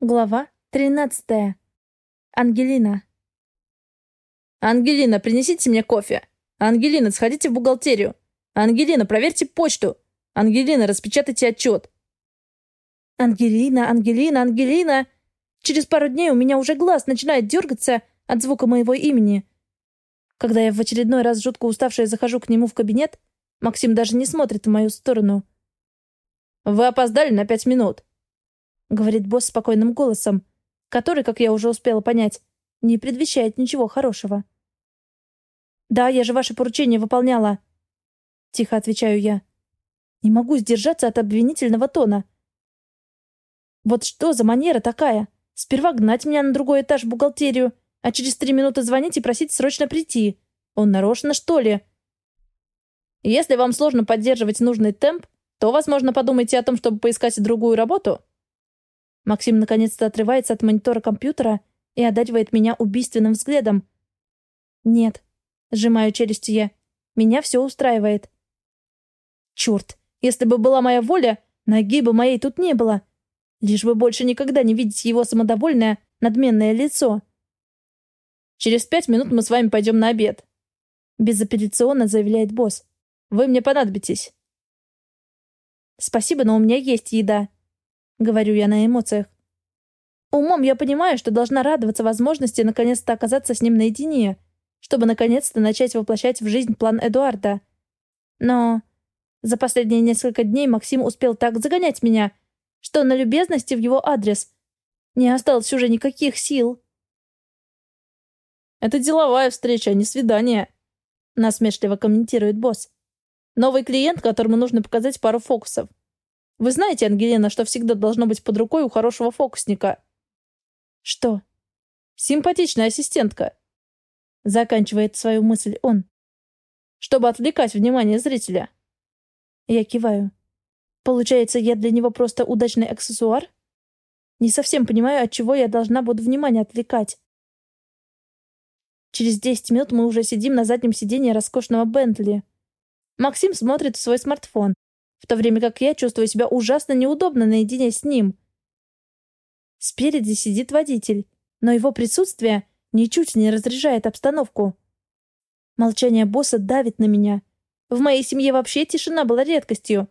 Глава 13. Ангелина. «Ангелина, принесите мне кофе! Ангелина, сходите в бухгалтерию! Ангелина, проверьте почту! Ангелина, распечатайте отчет!» Ангелина, Ангелина, Ангелина! Через пару дней у меня уже глаз начинает дергаться от звука моего имени. Когда я в очередной раз жутко уставшая захожу к нему в кабинет, Максим даже не смотрит в мою сторону. «Вы опоздали на пять минут!» — говорит босс спокойным голосом, который, как я уже успела понять, не предвещает ничего хорошего. «Да, я же ваше поручение выполняла», — тихо отвечаю я. Не могу сдержаться от обвинительного тона. Вот что за манера такая? Сперва гнать меня на другой этаж в бухгалтерию, а через три минуты звонить и просить срочно прийти. Он нарочно, что ли? Если вам сложно поддерживать нужный темп, то, возможно, подумайте о том, чтобы поискать другую работу. Максим наконец-то отрывается от монитора компьютера и одаривает меня убийственным взглядом. «Нет», — сжимаю челюсти я, — «меня все устраивает». «Черт, если бы была моя воля, ноги бы моей тут не было. Лишь бы больше никогда не видеть его самодовольное, надменное лицо». «Через пять минут мы с вами пойдем на обед», — безапелляционно заявляет босс. «Вы мне понадобитесь». «Спасибо, но у меня есть еда», — говорю я на эмоциях. Умом я понимаю, что должна радоваться возможности наконец-то оказаться с ним наедине, чтобы наконец-то начать воплощать в жизнь план Эдуарда. Но за последние несколько дней Максим успел так загонять меня, что на любезности в его адрес не осталось уже никаких сил. «Это деловая встреча, а не свидание», — насмешливо комментирует босс. «Новый клиент, которому нужно показать пару фокусов. Вы знаете, Ангелина, что всегда должно быть под рукой у хорошего фокусника?» «Что?» «Симпатичная ассистентка», — заканчивает свою мысль он. «Чтобы отвлекать внимание зрителя». Я киваю. «Получается, я для него просто удачный аксессуар?» Не совсем понимаю, от чего я должна буду внимание отвлекать. Через десять минут мы уже сидим на заднем сиденье роскошного Бентли. Максим смотрит в свой смартфон, в то время как я чувствую себя ужасно неудобно наедине с ним. Спереди сидит водитель, но его присутствие ничуть не разряжает обстановку. Молчание босса давит на меня. В моей семье вообще тишина была редкостью.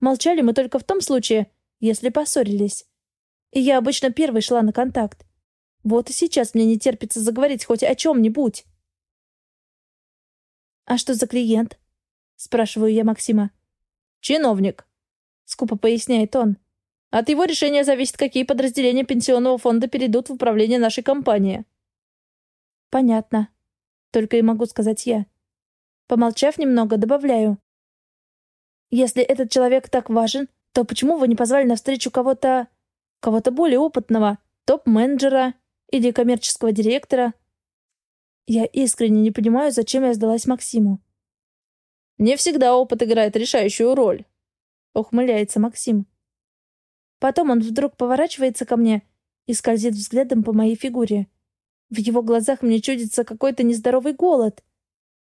Молчали мы только в том случае, если поссорились. И я обычно первой шла на контакт. Вот и сейчас мне не терпится заговорить хоть о чем-нибудь. «А что за клиент?» — спрашиваю я Максима. «Чиновник», — скупо поясняет он. «От его решения зависит, какие подразделения пенсионного фонда перейдут в управление нашей компании». «Понятно», — только и могу сказать я. Помолчав немного, добавляю. «Если этот человек так важен, то почему вы не позвали на встречу кого-то... кого-то более опытного, топ-менеджера или коммерческого директора?» Я искренне не понимаю, зачем я сдалась Максиму. Не всегда опыт играет решающую роль. Ухмыляется Максим. Потом он вдруг поворачивается ко мне и скользит взглядом по моей фигуре. В его глазах мне чудится какой-то нездоровый голод,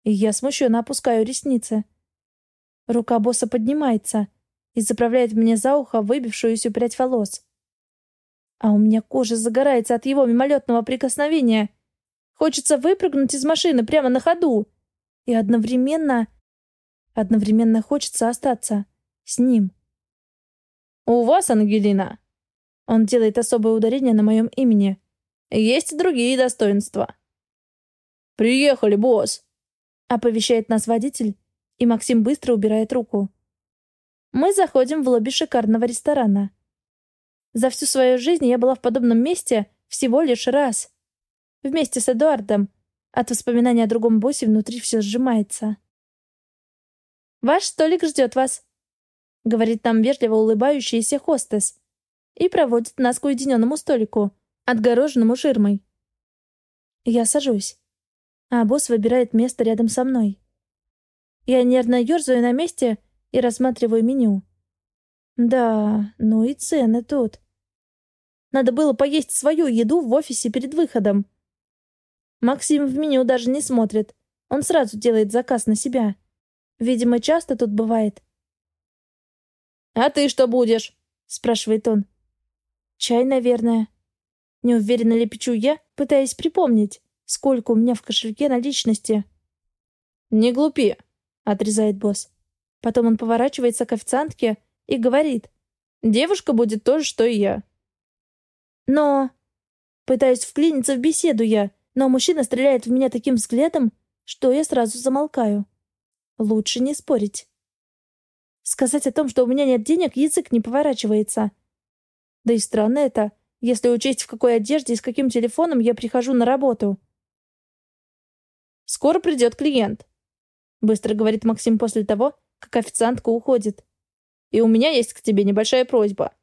и я смущенно опускаю ресницы. Рука босса поднимается и заправляет мне за ухо выбившуюся прядь волос. А у меня кожа загорается от его мимолетного прикосновения. Хочется выпрыгнуть из машины прямо на ходу. И одновременно Одновременно хочется остаться с ним. «У вас, Ангелина...» Он делает особое ударение на моем имени. «Есть другие достоинства». «Приехали, босс!» Оповещает нас водитель, и Максим быстро убирает руку. Мы заходим в лобби шикарного ресторана. За всю свою жизнь я была в подобном месте всего лишь раз. Вместе с Эдуардом. От воспоминания о другом боссе внутри все сжимается. «Ваш столик ждет вас», — говорит нам вежливо улыбающаяся хостес и проводит нас к уединенному столику, отгороженному ширмой. Я сажусь, а босс выбирает место рядом со мной. Я нервно ерзаю на месте и рассматриваю меню. Да, ну и цены тут. Надо было поесть свою еду в офисе перед выходом. Максим в меню даже не смотрит. Он сразу делает заказ на себя. Видимо, часто тут бывает. «А ты что будешь?» — спрашивает он. «Чай, наверное», Неуверенно лепечу я, пытаясь припомнить, сколько у меня в кошельке наличности. «Не глупи», — отрезает босс. Потом он поворачивается к официантке и говорит. «Девушка будет то же, что и я». «Но...» Пытаюсь вклиниться в беседу я, но мужчина стреляет в меня таким взглядом, что я сразу замолкаю. Лучше не спорить. Сказать о том, что у меня нет денег, язык не поворачивается. Да и странно это, если учесть, в какой одежде и с каким телефоном я прихожу на работу. «Скоро придет клиент», — быстро говорит Максим после того, как официантка уходит. «И у меня есть к тебе небольшая просьба.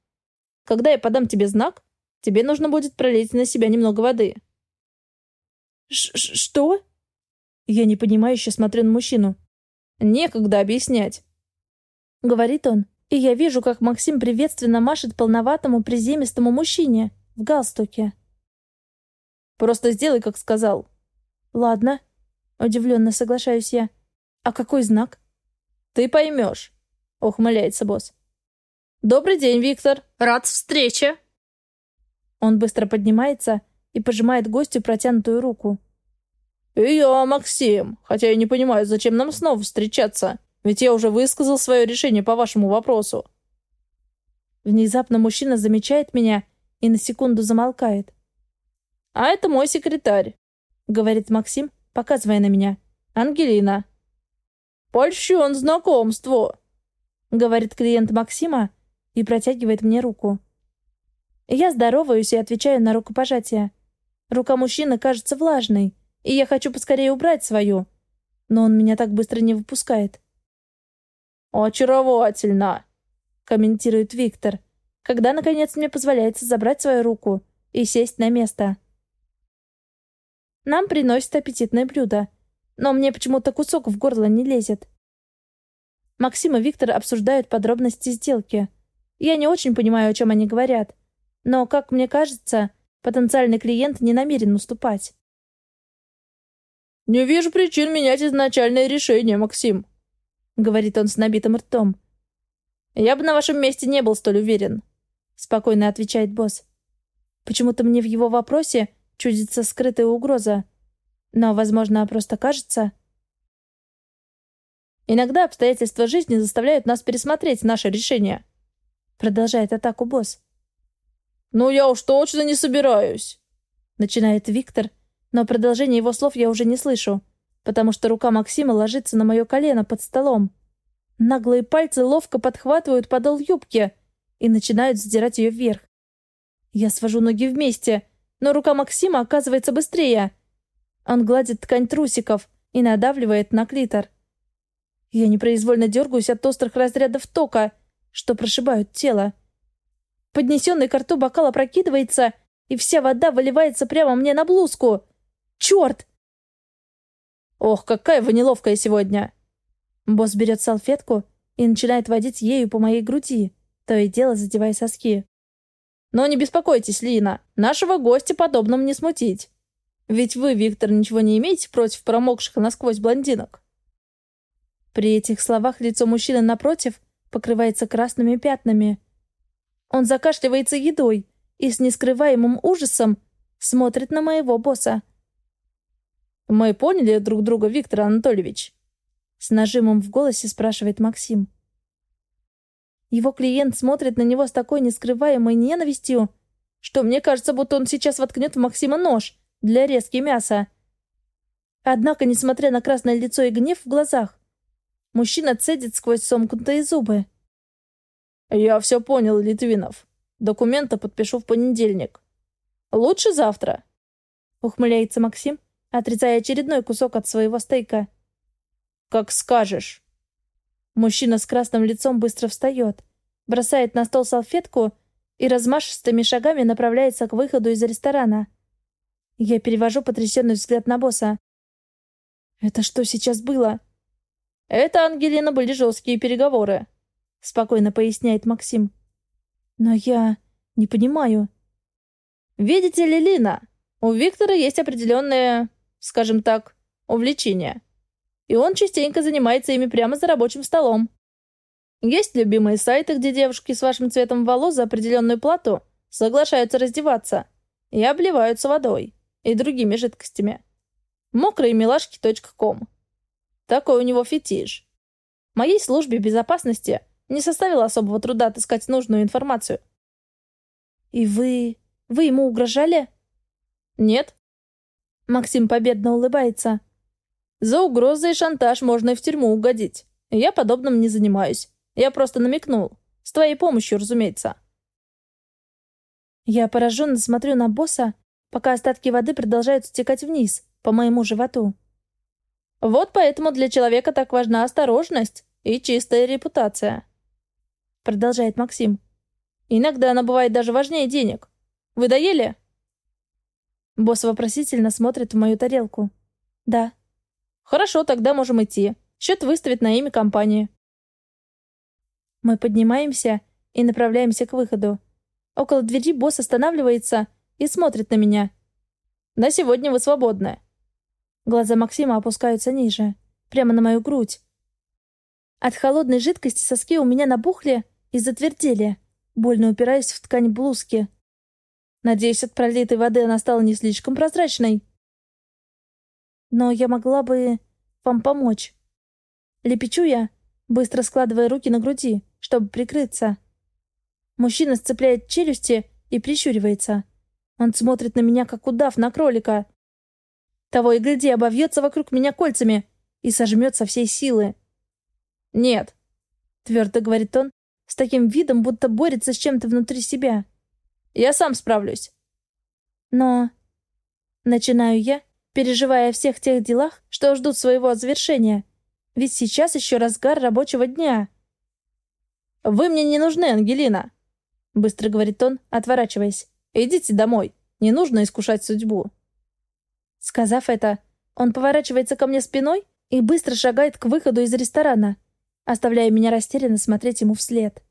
Когда я подам тебе знак, тебе нужно будет пролить на себя немного воды». Ш «Что?» Я непонимающе смотрю на мужчину. «Некогда объяснять», — говорит он, и я вижу, как Максим приветственно машет полноватому приземистому мужчине в галстуке. «Просто сделай, как сказал». «Ладно», — удивленно соглашаюсь я. «А какой знак?» «Ты поймешь», — ухмыляется босс. «Добрый день, Виктор. Рад встрече». Он быстро поднимается и пожимает гостю протянутую руку. «И я, Максим, хотя я не понимаю, зачем нам снова встречаться. Ведь я уже высказал свое решение по вашему вопросу. Внезапно мужчина замечает меня и на секунду замолкает. «А это мой секретарь», — говорит Максим, показывая на меня. «Ангелина». «Польщен знакомству», — говорит клиент Максима и протягивает мне руку. Я здороваюсь и отвечаю на рукопожатие. Рука мужчины кажется влажной, и я хочу поскорее убрать свою, но он меня так быстро не выпускает. «Очаровательно!» — комментирует Виктор, когда, наконец, мне позволяется забрать свою руку и сесть на место. Нам приносят аппетитное блюдо, но мне почему-то кусок в горло не лезет. Максим и Виктор обсуждают подробности сделки. Я не очень понимаю, о чем они говорят, но, как мне кажется, потенциальный клиент не намерен уступать. «Не вижу причин менять изначальное решение, Максим», говорит он с набитым ртом. «Я бы на вашем месте не был столь уверен», — спокойно отвечает босс. Почему-то мне в его вопросе чудится скрытая угроза. Но, возможно, просто кажется... «Иногда обстоятельства жизни заставляют нас пересмотреть наше решение», — продолжает атаку босс. «Ну, я уж точно не собираюсь», — начинает Виктор, но продолжение его слов я уже не слышу потому что рука Максима ложится на мое колено под столом. Наглые пальцы ловко подхватывают подол юбки и начинают сдирать ее вверх. Я свожу ноги вместе, но рука Максима оказывается быстрее. Он гладит ткань трусиков и надавливает на клитор. Я непроизвольно дергаюсь от острых разрядов тока, что прошибают тело. Поднесенный к рту бокал опрокидывается, и вся вода выливается прямо мне на блузку. Черт! Ох, какая вы неловкая сегодня!» Босс берет салфетку и начинает водить ею по моей груди, то и дело задевая соски. «Но не беспокойтесь, Лина, нашего гостя подобным не смутить. Ведь вы, Виктор, ничего не имеете против промокших насквозь блондинок?» При этих словах лицо мужчины напротив покрывается красными пятнами. Он закашливается едой и с нескрываемым ужасом смотрит на моего босса. «Мы поняли друг друга, Виктор Анатольевич?» С нажимом в голосе спрашивает Максим. Его клиент смотрит на него с такой нескрываемой ненавистью, что мне кажется, будто он сейчас воткнет в Максима нож для резки мяса. Однако, несмотря на красное лицо и гнев в глазах, мужчина цедит сквозь сомкнутые зубы. «Я все понял, Литвинов. Документы подпишу в понедельник. Лучше завтра», — ухмыляется Максим, отрезая очередной кусок от своего стейка. «Как скажешь». Мужчина с красным лицом быстро встает, бросает на стол салфетку и размашистыми шагами направляется к выходу из ресторана. Я перевожу потрясенный взгляд на босса. «Это что сейчас было?» «Это, Ангелина, были жесткие переговоры», — спокойно поясняет Максим. «Но я не понимаю». «Видите ли, Лина, у Виктора есть определенные скажем так, увлечения. И он частенько занимается ими прямо за рабочим столом. Есть любимые сайты, где девушки с вашим цветом волос за определенную плату соглашаются раздеваться. и обливаются водой и другими жидкостями. Мокрые милашки.ком. Такой у него фетиш. Моей службе безопасности не составило особого труда отыскать нужную информацию. «И вы... вы ему угрожали?» «Нет». Максим победно улыбается. «За угрозы и шантаж можно и в тюрьму угодить. Я подобным не занимаюсь. Я просто намекнул. С твоей помощью, разумеется». Я пораженно смотрю на босса, пока остатки воды продолжают стекать вниз, по моему животу. Вот поэтому для человека так важна осторожность и чистая репутация. Продолжает Максим. Иногда она бывает даже важнее денег. Вы доели? Босс вопросительно смотрит в мою тарелку. Да. Хорошо, тогда можем идти. Счет выставит на имя компании. Мы поднимаемся и направляемся к выходу. Около двери босс останавливается и смотрит на меня. «На сегодня вы свободны». Глаза Максима опускаются ниже, прямо на мою грудь. От холодной жидкости соски у меня набухли и затвердели, больно упираясь в ткань блузки. Надеюсь, от пролитой воды она стала не слишком прозрачной. Но я могла бы вам помочь. Лепечу я, быстро складывая руки на груди, чтобы прикрыться. Мужчина сцепляет челюсти и прищуривается. Он смотрит на меня, как удав на кролика. Того и гляди, обовьется вокруг меня кольцами и сожмет со всей силы. «Нет», — твердо говорит он, с таким видом, будто борется с чем-то внутри себя. «Я сам справлюсь». Но... Начинаю я, переживая о всех тех делах, что ждут своего завершения. Ведь сейчас еще разгар рабочего дня. «Вы мне не нужны, Ангелина», — быстро говорит он, отворачиваясь. «Идите домой. Не нужно искушать судьбу». Сказав это, он поворачивается ко мне спиной и быстро шагает к выходу из ресторана, оставляя меня растерянно смотреть ему вслед.